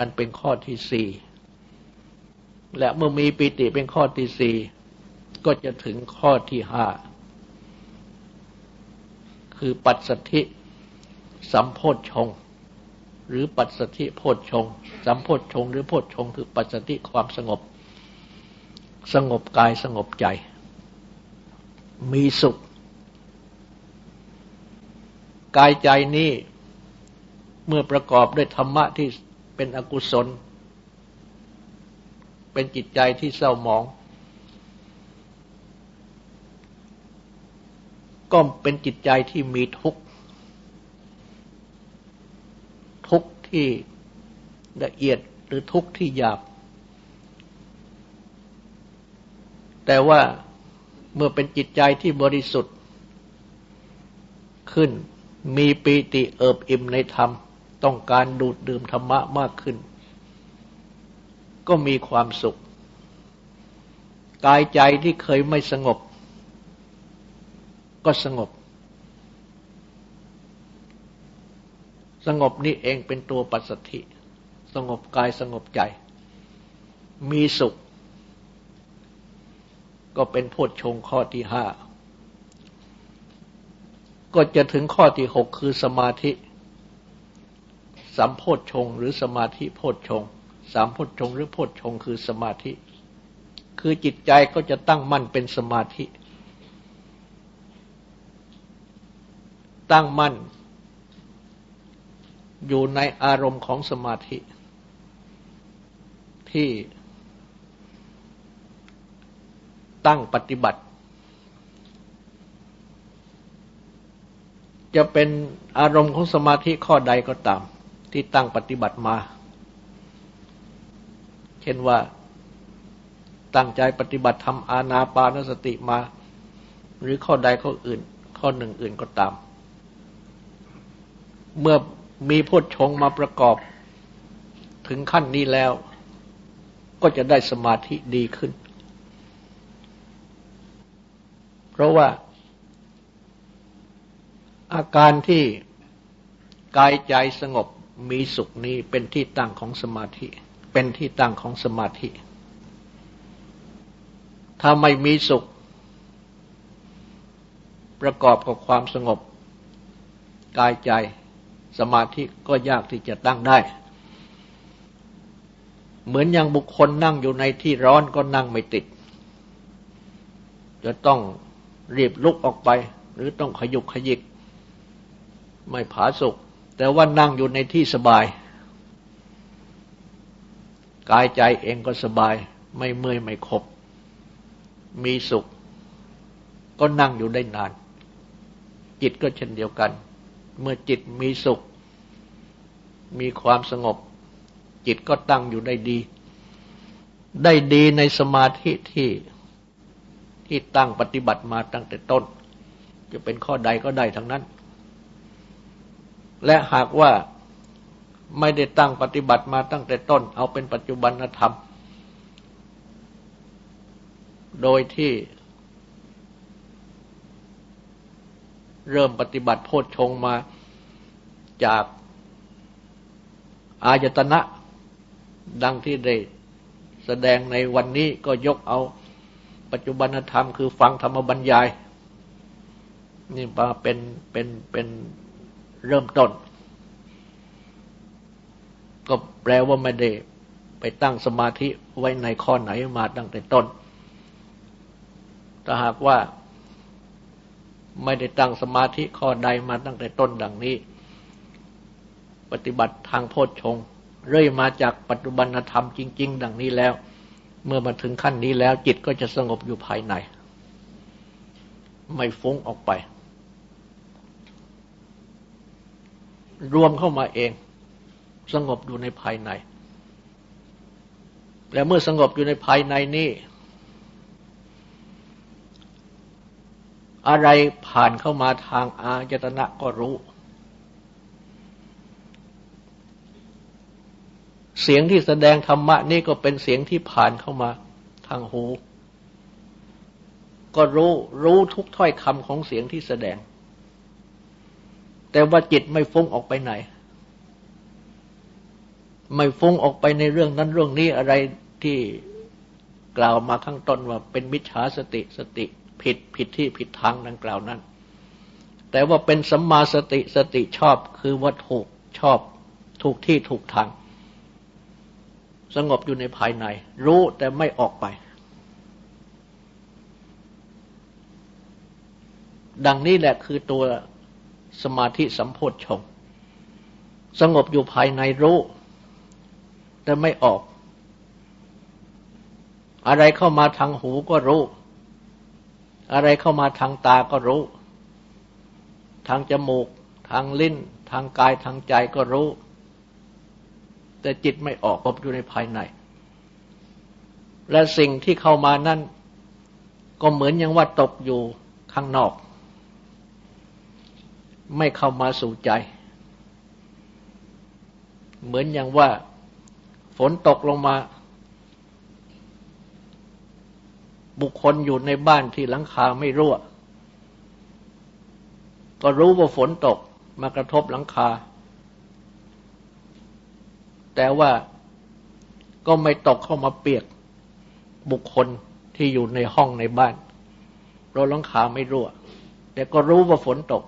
อันเป็นข้อที่สี่และเมื่อมีปิติเป็นข้อที่สี่ก็จะถึงข้อที่ห้าคือปัจสถิสัมโพธชงหรือปัจสถิโพธชงสัมโพธชงหรือโพธชงคือปัจสถิความสงบ สงบกายสงบใจ มีสุข กายใจนี้เมื่อประกอบด้วยธรรมะที่ เป็นอกุศล เป็นจิตใจที่เศร้าหมอง ก็เป็นจิตใจที่มีทุกข์ทุกข์ที่ละเอียดหรือทุกข์ที่หยาบ แต่ว่าเมื่อเป็นจิตใจที่บริสุทธิ์ ขึ้นมีปีติเอิบอิ่มในธรรม ต้องการดูดดื่มธรรมะมากขึ้น ก็มีความสุข กายใจที่เคยไม่สงบ ก็สงบ สงบนี่เองเป็นตัวปัสสธิ สงบกายสงบใจ มีสุข ก็เป็นโพชฌงข้อที่ห้าก็จะถึงข้อที่หกคือสมาธิ สัมโพธชงหรือสมาธิโพธชงสามโพธชงหรือโพธชงคือสมาธิ คือจิตใจก็จะตั้งมั่นเป็นสมาธิ ตั้งมั่น อยู่ในอารมณ์ของสมาธิ ที่ตั้งปฏิบัติ จะเป็นอารมณ์ของสมาธิข้อใดก็ตาม ที่ตั้งปฏิบัติมา เช่นว่าตั้งใจปฏิบัติทำอาณาปานสติมา หรือข้อใดข้ออื่น ข้อหนึ่งอื่นก็ตาม เมื่อมีพุทชงมาประกอบถึงขั้นนี้แล้ว ก็จะได้สมาธิดีขึ้น เพราะว่า อาการที่กายใจสงบ มีสุขนี้เป็นที่ตั้งของสมาธิ เป็นที่ตั้งของสมาธิ ถ้าไม่มีสุข ประกอบกับความสงบ กายใจสมาธิก็ยากที่จะตั้งได้ เหมือนอย่างบุคคลนั่งอยู่ในที่ร้อนก็นั่งไม่ติด จะต้องรีบลุกออกไป หรือต้องขยุกขยิก ไม่ผาสุก แต่ว่านั่งอยู่ในที่สบาย กายใจเองก็สบาย ไม่เมื่อยไม่ขบ มีสุข ก็นั่งอยู่ได้นาน จิตก็เช่นเดียวกัน เมื่อจิตมีสุข มีความสงบ จิตก็ตั้งอยู่ได้ดี ได้ดีในสมาธิที่ที่ตั้งปฏิบัติมาตั้งแต่ต้น จะเป็นข้อใดก็ได้ทั้งนั้น และหากว่าไม่ได้ตั้งปฏิบัติมาตั้งแต่ต้น เอาเป็นปัจจุบันธรรม โดยที่เริ่มปฏิบัติโพชฌงมาจากอายตนะ ดังที่ได้แสดงในวันนี้ก็ยกเอาปัจจุบันธรรมคือฟังธรรมบรรยาย นี่มาเป็นเป็นเป็น เริ่มต้น ก็แปลว่าไม่ได้ไปตั้งสมาธิไว้ในข้อไหนมาตั้งแต่ต้น ถ้าหากว่าไม่ได้ตั้งสมาธิข้อใดมาตั้งแต่ต้นดังนี้ ปฏิบัติทางโพชฌงเรื่อยมาจากปัจจุบันธรรมจริง ๆ ดังนี้แล้ว เมื่อมาถึงขั้นนี้แล้วจิตก็จะสงบอยู่ภายใน ไม่ฟุ้งออกไป รวมเข้ามาเอง สงบอยู่ในภายใน และเมื่อสงบอยู่ในภายในนี้ อะไรผ่านเข้ามาทางอายตนะก็รู้ เสียงที่แสดงธรรมะนี่ก็เป็นเสียงที่ผ่านเข้ามาทางหู ก็รู้รู้ทุกถ้อยคำของเสียงที่แสดง แต่ว่าจิตไม่ฟุ้งออกไปไหน ไม่ฟุ้งออกไปในเรื่องนั้นเรื่องนี้อะไรที่กล่าวมาข้างต้นว่าเป็นมิจฉาสติสติผิดผิดที่ผิดทางดังกล่าวนั้น แต่ว่าเป็นสัมมาสติสติชอบคือว่าถูกชอบถูกที่ถูกทาง สงบอยู่ในภายใน รู้แต่ไม่ออกไป ดังนี้แหละคือตัว สมาธิสัมโพธชงสงบอยู่ภายในรู้ แต่ไม่ออก อะไรเข้ามาทางหูก็รู้ อะไรเข้ามาทางตาก็รู้ ทางจมูก ทางลิ้น ทางกายทางใจก็รู้ แต่จิตไม่ออกอบอยู่ในภายใน และสิ่งที่เข้ามานั้นก็เหมือนอย่างว่าตกอยู่ข้างนอก ไม่เข้ามาสู่ใจ เหมือนอย่างว่า ฝนตกลงมา บุคคลอยู่ในบ้านที่หลังคาไม่รั่ว ก็รู้ว่าฝนตกมากระทบหลังคา แต่ว่าก็ไม่ตกเข้ามาเปียกบุคคลที่อยู่ในห้องในบ้านเพราะหลังคาไม่รั่ว แต่ก็รู้ว่าฝนตก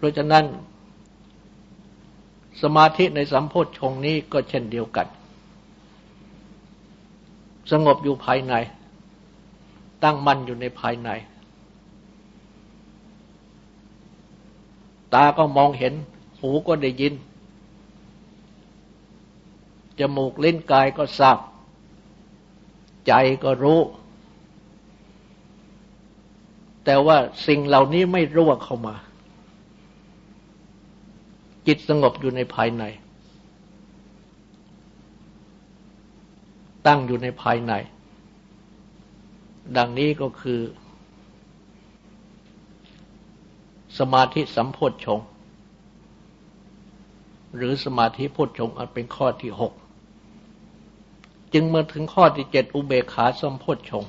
เพราะฉะนั้น สมาธิในสัมโพธชงนี้ก็เช่นเดียวกัน สงบอยู่ภายใน ตั้งมั่นอยู่ในภายใน ตาก็มองเห็น หูก็ได้ยิน จมูกลิ้นกายก็ทราบ ใจก็รู้แต่ว่าสิ่งเหล่านี้ไม่รั่วเข้ามา จิตสงบอยู่ในภายใน ตั้งอยู่ในภายใน ดังนี้ก็คือ สมาธิสัมโพธชงหรือสมาธิโพธชงอันเป็นข้อที่หกจึงมาถึงข้อที่เจ็ดอุเบกขาสัมโพธชง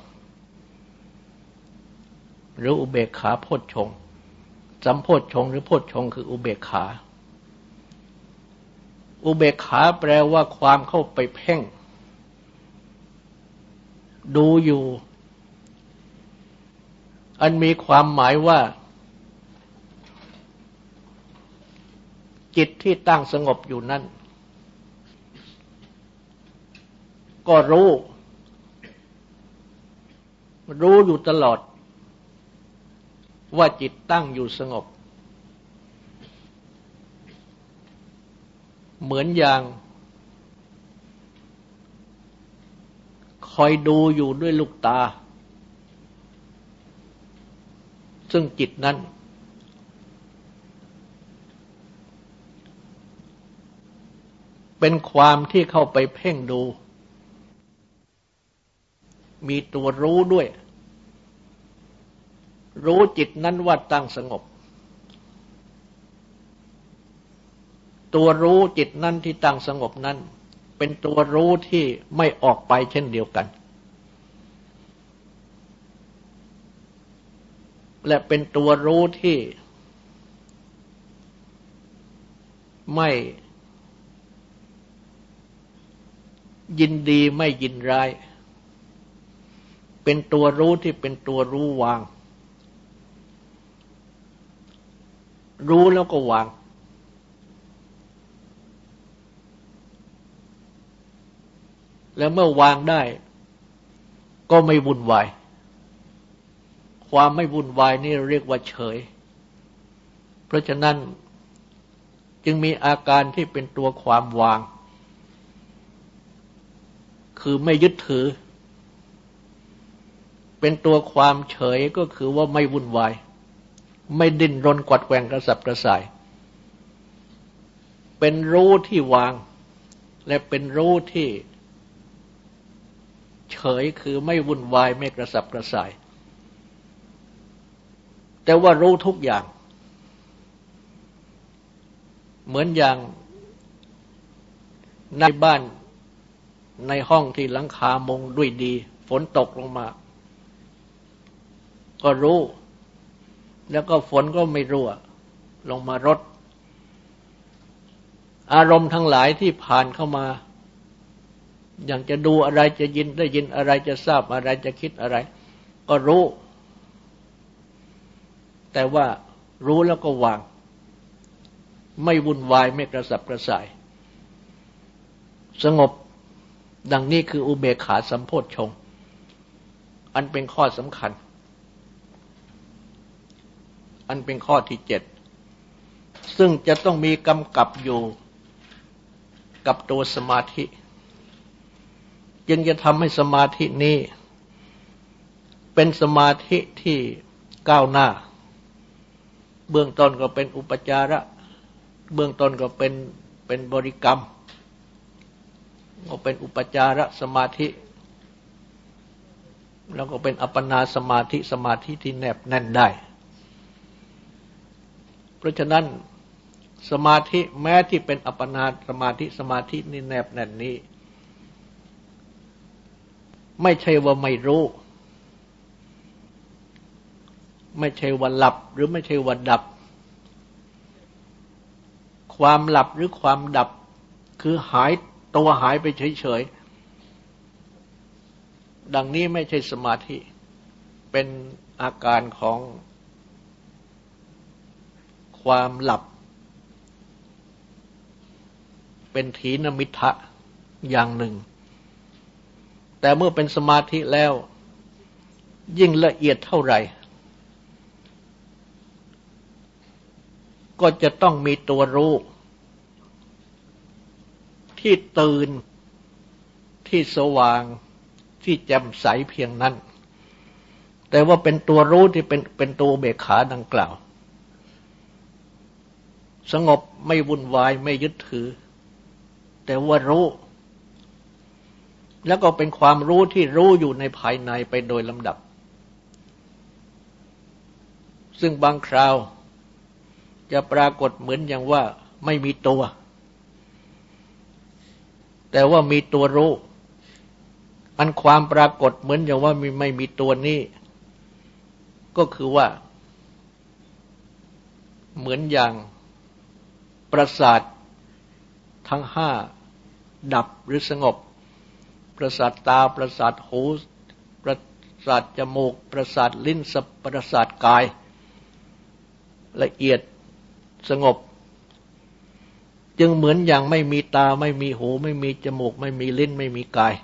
หรืออุเบกขาโพธชงสัมโพธชงหรือโพธชงคืออุเบกขา อุเบกขาแปลว่าความเข้าไปเพ่ง ดูอยู่ อันมีความหมายว่า จิตที่ตั้งสงบอยู่นั้นก็รู้ รู้อยู่ตลอด ว่าจิตตั้งอยู่สงบ เหมือนอย่าง คอยดูอยู่ด้วยลูกตา ซึ่งจิตนั้น เป็นความที่เข้าไปเพ่งดู มีตัวรู้ด้วย รู้จิตนั้นว่าตั้งสงบ ตัวรู้จิตนั้นที่ตั้งสงบนั้น เป็นตัวรู้ที่ไม่ออกไปเช่นเดียวกัน และเป็นตัวรู้ที่ ไม่ยินดีไม่ยินร้าย เป็นตัวรู้ที่เป็นตัวรู้วาง รู้แล้วก็วาง แล้วเมื่อวางได้ ก็ไม่วุ่นวาย ความไม่วุ่นวายนี่เรียกว่าเฉย เพราะฉะนั้นจึงมีอาการที่เป็นตัวความวาง คือไม่ยึดถือ เป็นตัวความเฉยก็คือว่าไม่วุ่นวาย ไม่ดิ้นรนกวัดแกงกระสับกระส่าย เป็นรู้ที่วาง และเป็นรู้ที่ เฉยคือไม่วุ่นวายไม่กระสับกระส่าย แต่ว่ารู้ทุกอย่าง เหมือนอย่างในบ้านในห้องที่หลังคามงด้วยดี ฝนตกลงมา ก็รู้ แล้วก็ฝนก็ไม่รั่ว ลงมารดอารมณ์ทั้งหลายที่ผ่านเข้ามา อย่างจะดูอะไรจะยินได้ยินอะไรจะทราบอะไรจะคิดอะไร ก็รู้ แต่ว่ารู้แล้วก็วาง ไม่วุ่นวายไม่กระสับกระส่าย สงบดังนี้คืออุเบกขาสัมโพธชง อันเป็นข้อสำคัญ อันเป็นข้อที่เจ็ด ซึ่งจะต้องมีกำกับอยู่กับตัวสมาธิ ยังจะทำให้สมาธินี้ เป็นสมาธิที่ก้าวหน้า เบื้องต้นก็เป็นอุปจาระ เบื้องต้นก็เป็นเป็นบริกรรม ก็เป็นอุปจารสมาธิ แล้วก็เป็นอัปปนาสมาธิสมาธิที่แนบแน่นได้ เพราะฉะนั้นสมาธิแม้ที่เป็นอัปปนาสมาธิสมาธินี่แนบแน่นนี้ ไม่ใช่ว่าไม่รู้ ไม่ใช่ว่าหลับ หรือไม่ใช่ว่าดับ ความหลับหรือความดับ คือหายตัวหายไปเฉยๆ ดังนี้ไม่ใช่สมาธิ เป็นอาการของความหลับ เป็นถีนมิทะอย่างหนึ่ง แต่เมื่อเป็นสมาธิแล้ว ยิ่งละเอียดเท่าไหร่ ก็จะต้องมีตัวรู้ที่ตื่นที่สว่างที่แจ่มใสเพียงนั้น แต่ว่าเป็นตัวรู้ที่เป็นเป็นตัวเบกขาดังกล่าว สงบไม่วุ่นวายไม่ยึดถือ แต่ว่ารู้ แล้วก็เป็นความรู้ที่รู้อยู่ในภายในไปโดยลำดับ ซึ่งบางคราวจะปรากฏเหมือนอย่างว่าไม่มีตัว แต่ว่ามีตัวรู้ อันความปรากฏเหมือนอย่างว่ามีไม่มีตัวนี้ ก็คือว่า เหมือนอย่างประสาททั้งห้าดับหรือสงบ ประสาทตา ประสาทหู ประสาทจมูก ประสาทลิ้นสประสาทกาย ละเอียดสงบ จึงเหมือนอย่างไม่มีตาไม่มีหู ไม่มีจมูก ไม่มีลิ้นไม่มีกาย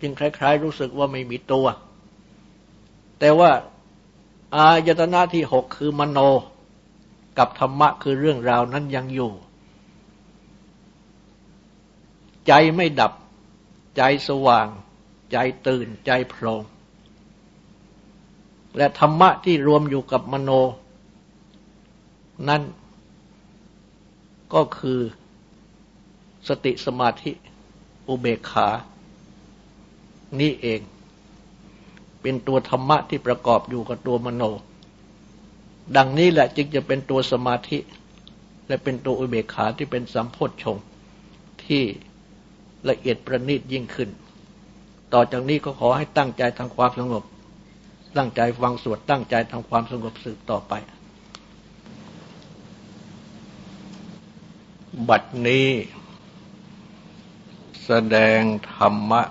จึงคล้ายๆ รู้สึกว่าไม่มีตัว แต่ว่าอายตนะที่หกคือมโน กับธรรมะคือเรื่องราวนั้นยังอยู่ ใจไม่ดับ ใจสว่าง ใจตื่นใจโพลงและธรรมะที่รวมอยู่กับมโน นั้นก็คือสติสมาธิอุเบกขา นี่เอง เป็นตัวธรรมะที่ประกอบอยู่กับตัวมโน ดังนี้แหละจึงจะเป็นตัวสมาธิ และเป็นตัวอุเบกขาที่เป็นสัมโพธชงที่ ละเอียดประณีตยิ่งขึ้น ต่อจากนี้ก็ขอให้ตั้งใจทำความสงบ ตั้งใจฟังสวดตั้งใจทำความสงบสืบต่อไป บัดนี้ แสดงธรรมะ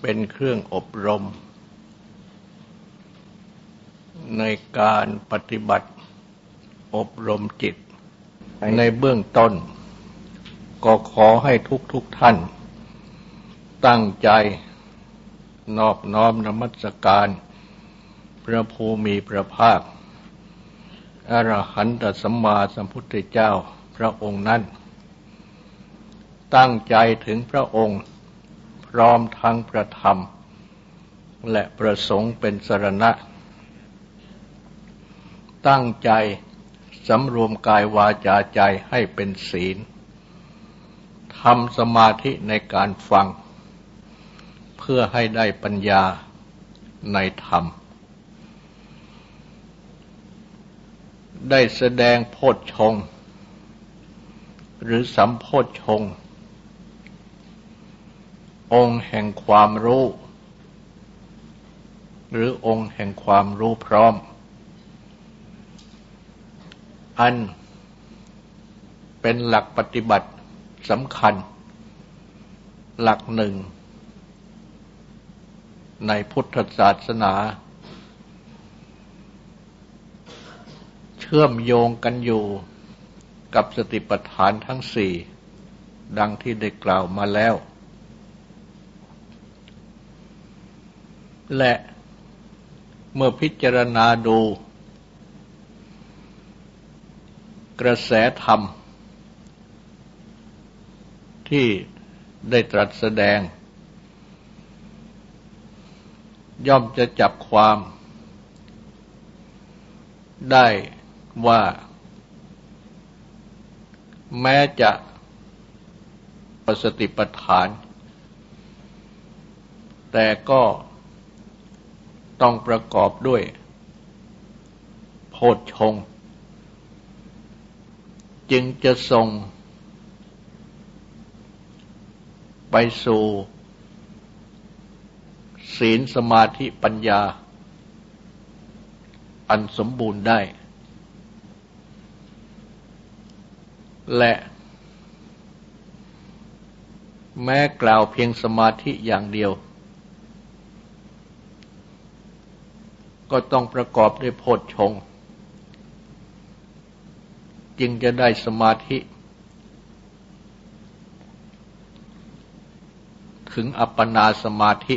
เป็นเครื่องอบรม ในการปฏิบัติอบรมจิตในเบื้องต้น ก็ขอให้ทุกทุกท่าน ตั้งใจนอบน้อมนมัสการ พระภูมิพระภาค อรหันตสัมมาสัมพุทธเจ้าพระองค์นั้น ตั้งใจถึงพระองค์พร้อมทั้งประธรรม และประสงค์เป็นสรณะ ตั้งใจสำรวมกายวาจาใจให้เป็นศีล ทำสมาธิในการฟัง เพื่อให้ได้ปัญญาในธรรม ได้แสดงโพชฌงหรือสัมโพชฌงองค์แห่งความรู้ หรือองค์แห่งความรู้พร้อม อันเป็นหลักปฏิบัติ สำคัญ หลักหนึ่ง ในพุทธศาสนา เชื่อมโยงกันอยู่กับสติปัฏฐานทั้งสี่ ดังที่ได้กล่าวมาแล้ว และเมื่อพิจารณาดู กระแสธรรม ที่ได้ตรัสแสดง ย่อมจะจับความ ได้ว่า แม้จะปสติปัฏฐาน แต่ก็ต้องประกอบด้วย โพชฌงจึงจะส่ง ไปสู่ ศีลสมาธิปัญญา อันสมบูรณ์ได้ และแม้กล่าวเพียงสมาธิอย่างเดียว ก็ต้องประกอบด้วยโพชฌงจึงจะได้สมาธิ ถึงอัปปนาสมาธิ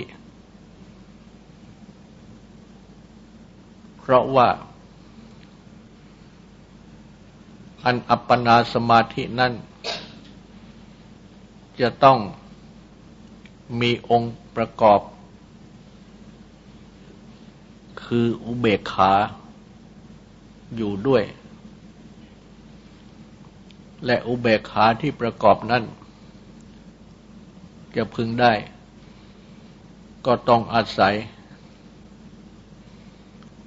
เพราะว่า อันอัปปนาสมาธินั่นจะต้องมีองค์ประกอบ คืออุเบกขาอยู่ด้วย และอุเบกขาที่ประกอบนั้น จะพึงได้ ก็ต้องอาศัย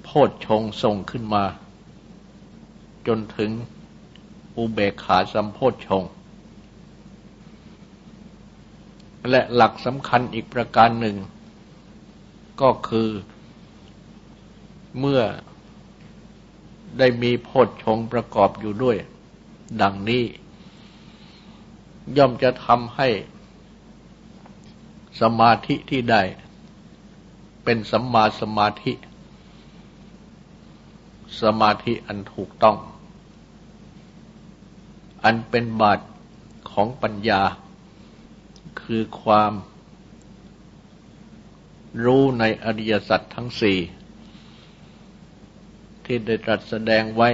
โพชฌงส่งขึ้นมา จนถึงอุเบกขาสัมโพชฌงและหลักสำคัญอีกประการหนึ่ง ก็คือเมื่อได้มีโพชฌงประกอบอยู่ด้วย ดังนี้ ย่อมจะทำให้ สมาธิที่ได้ เป็นสัมมาสมาธิ สมาธิอันถูกต้อง อันเป็นบาทของปัญญา คือความรู้ในอริยสัจทั้งสี่ที่ได้ตรัสแสดงไว้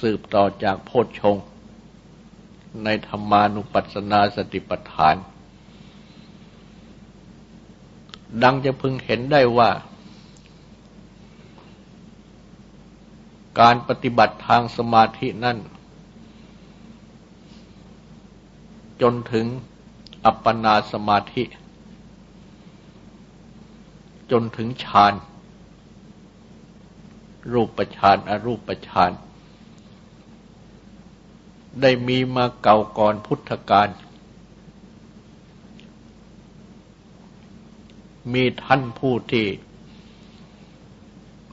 สืบต่อจากโพชฌงในธรรมานุปัสสนาสติปัฏฐาน ดังจะพึงเห็นได้ว่า การปฏิบัติทางสมาธินั่นจนถึงอัปปนาสมาธิ จนถึงฌาน รูปฌานอรูปฌาน ได้มีมาเก่าก่อนพุทธกาล มีท่านผู้ที่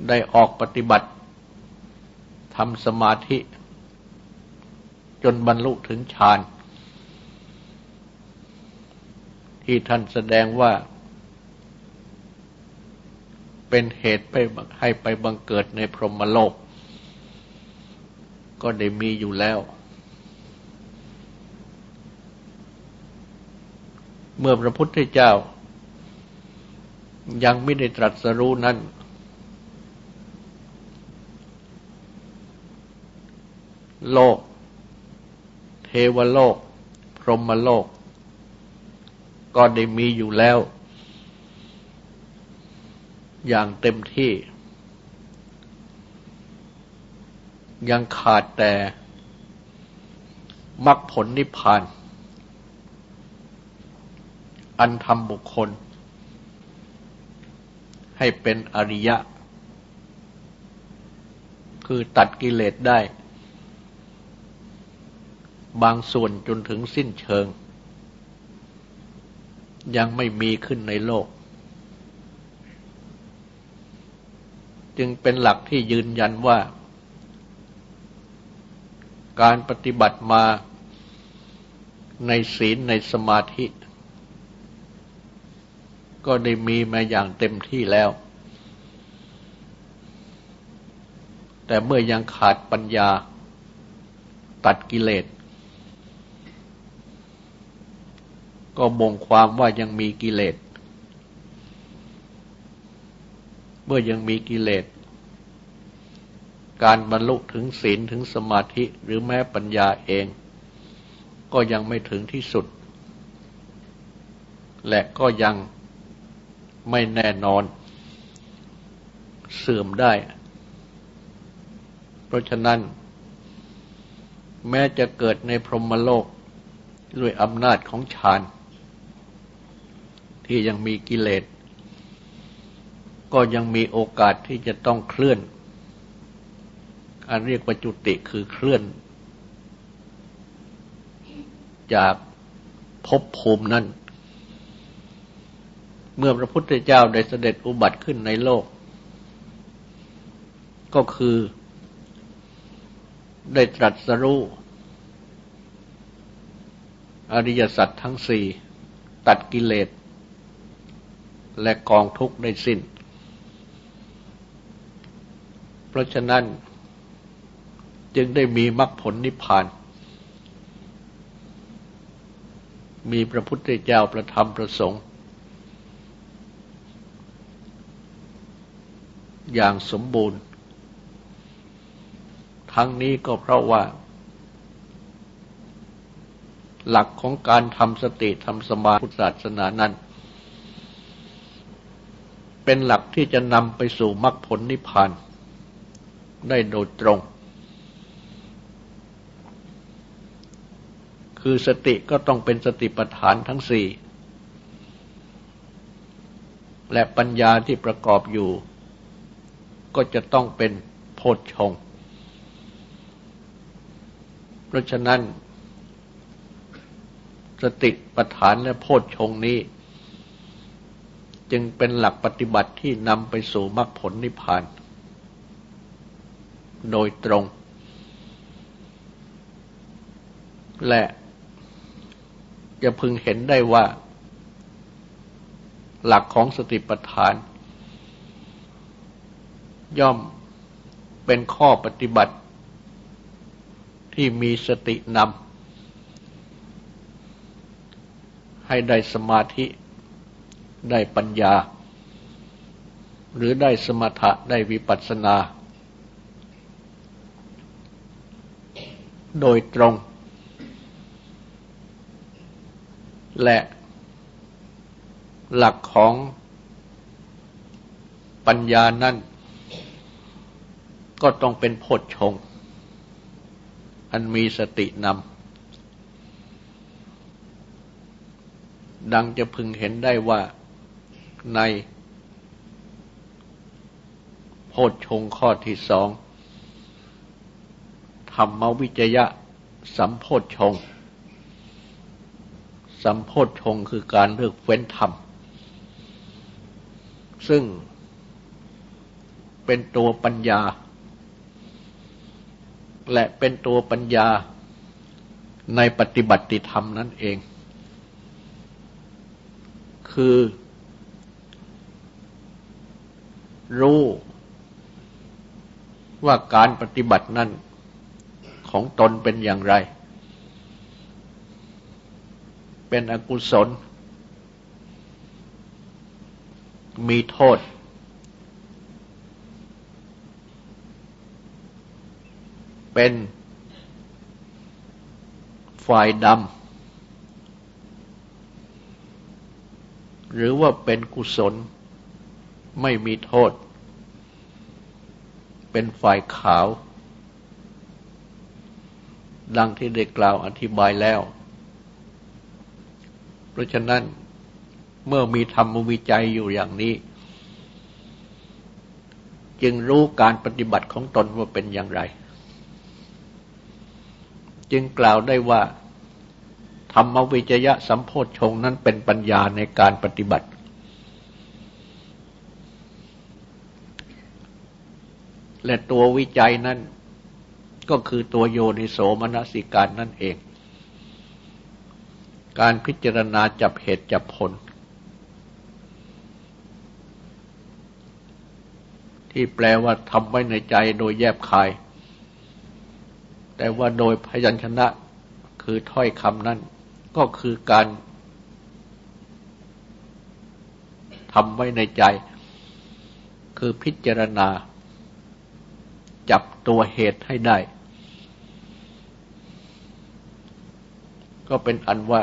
ได้ออกปฏิบัติทำสมาธิ จนบรรลุถึงฌานที่ท่านแสดงว่า เป็นเหตุไปให้ไปบังเกิดในพรหมโลก ก็ได้มีอยู่แล้วเมื่อพระพุทธเจ้า ยังไม่ได้ตรัสรู้นั้น โลก เทวโลก พรหมโลก ก็ได้มีอยู่แล้ว อย่างเต็มที่ ยังขาดแต่มรรคผลนิพพาน อันทำบุคคล ให้เป็นอริยะ คือตัดกิเลสได้ บางส่วนจนถึงสิ้นเชิง ยังไม่มีขึ้นในโลก จึงเป็นหลักที่ยืนยันว่า การปฏิบัติมาในศีลในสมาธิ ก็ได้มีมาอย่างเต็มที่แล้ว แต่เมื่อยังขาดปัญญาตัดกิเลส ก็บ่งความว่ายังมีกิเลส เมื่อยังมีกิเลส การบรรลุถึงศีลถึงสมาธิหรือแม้ปัญญาเอง ก็ยังไม่ถึงที่สุด และก็ยัง ไม่แน่นอน เสื่อมได้ เพราะฉะนั้น แม้จะเกิดในพรหมโลกด้วยอำนาจของฌาน ที่ยังมีกิเลส ก็ยังมีโอกาสที่จะต้องเคลื่อน อันเรียกว่าจุติคือเคลื่อน จากภพภูมินั้น เมื่อพระพุทธเจ้าได้เสด็จอุบัติขึ้นในโลก ก็คือ ได้ตรัสรู้อริยสัจทั้งสี่ตัดกิเลส และกองทุกข์ได้สิ้น เพราะฉะนั้นจึงได้มีมรรคผลนิพพาน มีพระพุทธเจ้าประธรรมประสงค์ อย่างสมบูรณ์ ทั้งนี้ก็เพราะว่า หลักของการทำสติทำสมาธิศาสนานั้น เป็นหลักที่จะนำไปสู่มรรคผลนิพพาน ได้โดยตรง คือสติก็ต้องเป็นสติปัฏฐานทั้งสี่และปัญญาที่ประกอบอยู่ ก็จะต้องเป็นโพชฌงเพราะฉะนั้น สติปัฏฐานและโพชฌงนี้ จึงเป็นหลักปฏิบัติที่นำไปสู่มรรคผลนิพพาน โดยตรง และจะพึงเห็นได้ว่า หลักของสติปัฏฐาน ย่อมเป็นข้อปฏิบัติที่มีสตินำให้ได้สมาธิได้ปัญญา หรือได้สมถะได้วิปัสสนา โดยตรง และหลักของปัญญานั้น ก็ต้องเป็นโพชฌงอันมีสตินำ ดังจะพึงเห็นได้ว่าในโพชฌงข้อที่สองธรรมวิจยะสัมโพชฌงสัมโพธชงคือการเลือกเว้นธรรม ซึ่งเป็นตัวปัญญา และเป็นตัวปัญญาในปฏิบัติธรรมนั่นเอง คือ รู้ว่าการปฏิบัตินั้นของตนเป็นอย่างไร เป็นอกุศล มีโทษ เป็นฝ่ายดำหรือว่าเป็นกุศล ไม่มีโทษ เป็นฝ่ายขาว ดังที่ได้กล่าวอธิบายแล้ว เพราะฉะนั้นเมื่อมีธรรมวิจัยอยู่อย่างนี้ จึงรู้การปฏิบัติของตนว่าเป็นอย่างไร จึงกล่าวได้ว่า ธรรมวิจยะสัมโพธชงนั้นเป็นปัญญาในการปฏิบัติ และตัววิจัยนั้นก็คือตัวโยนิโสมนสิการนั่นเอง การพิจารณาจับเหตุจับผล ที่แปลว่าทำไว้ในใจโดยแยบคาย แต่ว่าโดยพยัญชนะคือถ้อยคำนั้น ก็คือการทำไว้ในใจ คือพิจารณา จับตัวเหตุให้ได้ ก็เป็นอันว่า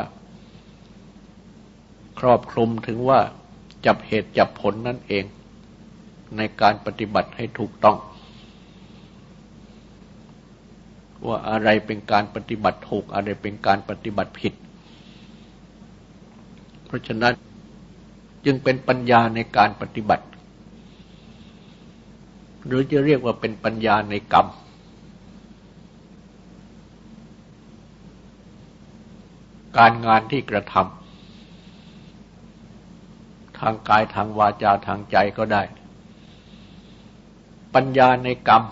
ครอบคลุมถึงว่าจับเหตุจับผลนั่นเอง ในการปฏิบัติให้ถูกต้อง ว่าอะไรเป็นการปฏิบัติถูกอะไรเป็นการปฏิบัติผิด เพราะฉะนั้นจึงเป็นปัญญาในการปฏิบัติ หรือจะเรียกว่าเป็นปัญญาในกรรม การงานที่กระทำทางกายทางวาจาทางใจก็ได้ ปัญญาในกรรม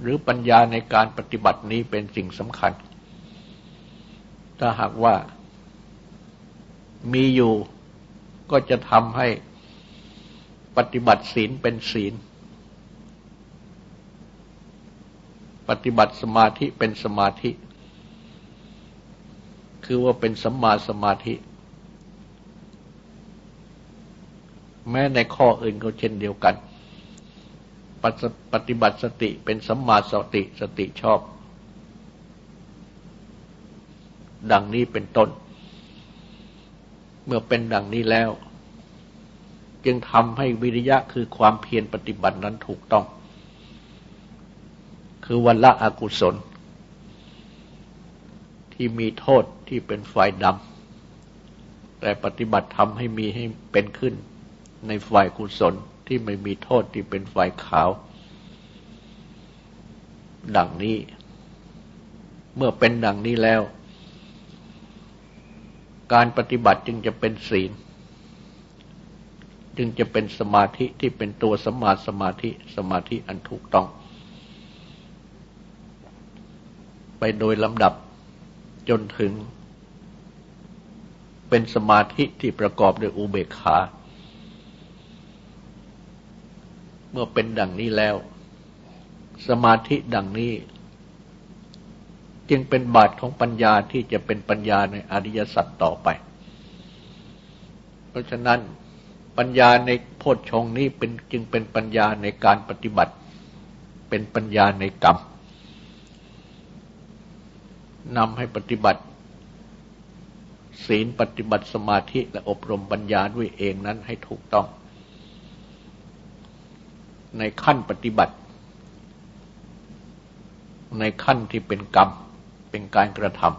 หรือปัญญาในการปฏิบัตินี้เป็นสิ่งสำคัญ ถ้าหากว่ามีอยู่ก็จะทำให้ปฏิบัติศีลเป็นศีล ปฏิบัติสมาธิเป็นสมาธิ คือว่าเป็นสัมมาสมาธิ แม้ในข้ออื่นก็เช่นเดียวกัน ปฏิบัติสติเป็นสัมมาสติสติชอบ ดังนี้เป็นต้น เมื่อเป็นดังนี้แล้ว จึงทำให้วิริยะคือความเพียรปฏิบัตินั้นถูกต้อง คือวันละอกุศล ที่มีโทษที่เป็นฝ่ายดำแต่ปฏิบัติทำให้มีให้เป็นขึ้นในฝ่ายกุศล ที่ไม่มีโทษที่เป็นฝ่ายขาว ดังนี้ เมื่อเป็นดังนี้แล้ว การปฏิบัติจึงจะเป็นศีล จึงจะเป็นสมาธิที่เป็นตัวสมาสมาธิสมาธิอันถูกต้อง ไปโดยลำดับจนถึงเป็นสมาธิที่ประกอบด้วยอุเบกขา เมื่อเป็นดังนี้แล้ว สมาธิดังนี้ จึงเป็นบาทของปัญญาที่จะเป็นปัญญาในอริยสัจต่อไป เพราะฉะนั้นปัญญาในโพชฌงนี้เป็นจึงเป็นปัญญาในการปฏิบัติ เป็นปัญญาในกรรมนำให้ปฏิบัติ ศีลปฏิบัติสมาธิและอบรมปัญญาด้วยเองนั้นให้ถูกต้อง ในขั้นปฏิบัติ ในขั้นที่เป็นกรรม เป็นการกระทำ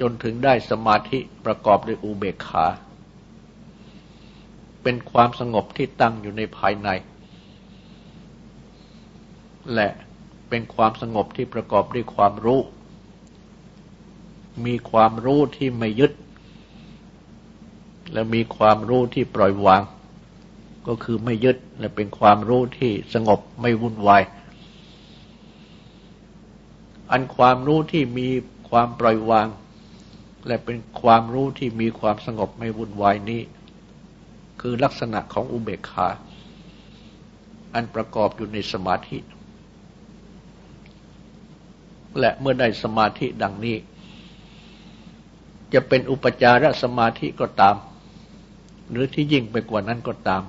จนถึงได้สมาธิประกอบด้วยอุเบกขา เป็นความสงบที่ตั้งอยู่ในภายใน และเป็นความสงบที่ประกอบด้วยความรู้ มีความรู้ที่ไม่ยึด และมีความรู้ที่ปล่อยวาง ก็คือไม่ยึดและเป็นความรู้ที่สงบไม่วุ่นวาย อันความรู้ที่มีความปล่อยวาง และเป็นความรู้ที่มีความสงบไม่วุ่นวายนี้ คือลักษณะของอุเบกขา อันประกอบอยู่ในสมาธิ และเมื่อได้สมาธิดังนี้ จะเป็นอุปจารสมาธิก็ตาม หรือที่ยิ่งไปกว่านั้นก็ตาม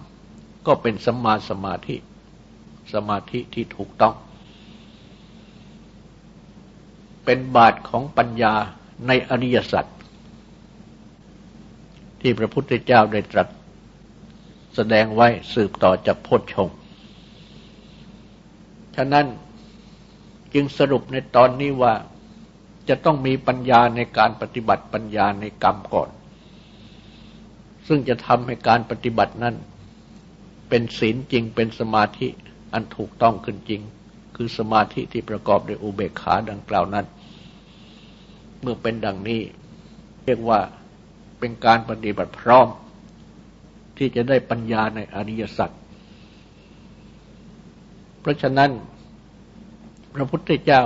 ก็เป็นสัมมาสมาธิ สมาธิที่ถูกต้อง เป็นบาทของปัญญาในอริยสัจที่พระพุทธเจ้าได้ตรัสแสดงไว้สืบต่อจากพจชงฉะนั้นจึงสรุปในตอนนี้ว่าจะต้องมีปัญญาในการปฏิบัติปัญญาในกรรมก่อน ซึ่งจะทำให้การปฏิบัตินั้น เป็นศีลจริง เป็นสมาธิอันถูกต้องขึ้นจริง คือสมาธิที่ประกอบด้วยอุเบกขาดังกล่าวนั้น เมื่อเป็นดังนี้ เรียกว่าเป็นการปฏิบัติพร้อม ที่จะได้ปัญญาในอริยสัจเพราะฉะนั้น พระพุทธเจ้า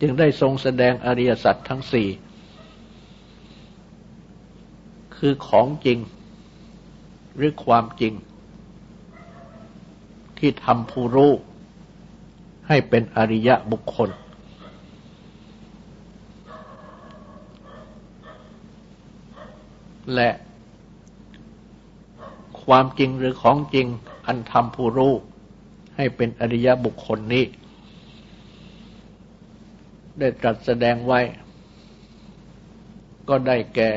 จึงได้ทรงแสดงอริยสัจทั้งสี่คือของจริง หรือความจริง ที่ทำผู้รู้ให้เป็นอริยะบุคคล และความจริงหรือของจริงอันทำผู้รู้ให้เป็นอริยบุคคลนี้ ได้ตรัสแสดงไว้ ก็ได้แก่